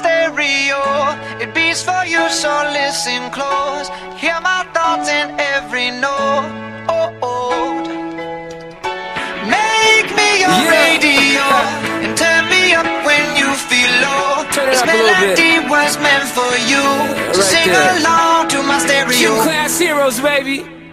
stereo. It beats for you, so listen close. Hear my thoughts in every note. Oh, oh. Make me your Yeah. radio and turn me up when you feel low. This up a little bit. melody was meant for you. so right sing there. along to my stereo. Gym class heroes, baby.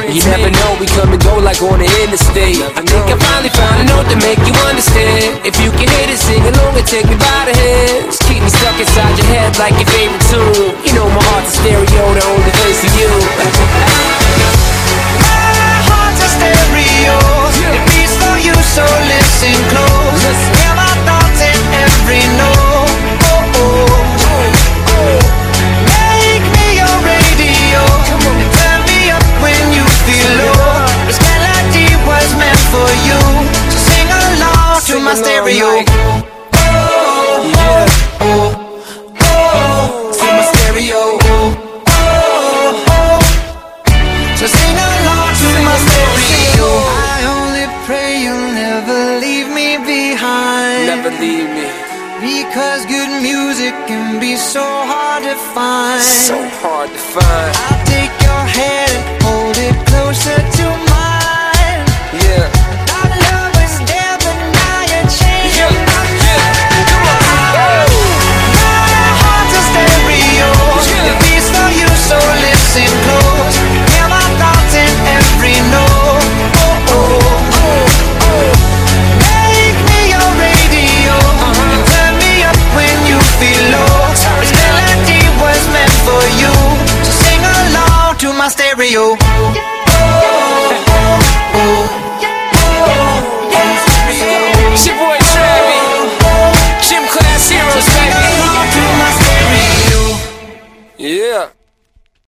friends. You never know, we come and go like on the interstate. I think I finally found a note to make you understand. If you can hit it, sing along and take me by the hands. Keep me stuck inside your head like your favorite my Sing along, stereo. Mike. Oh, oh, oh, oh, to my stereo. Oh, oh. So sing along to my stereo. I only pray you'll never leave me behind. Never leave me. Because good music can be so hard to find. So hard to find. I'll take you.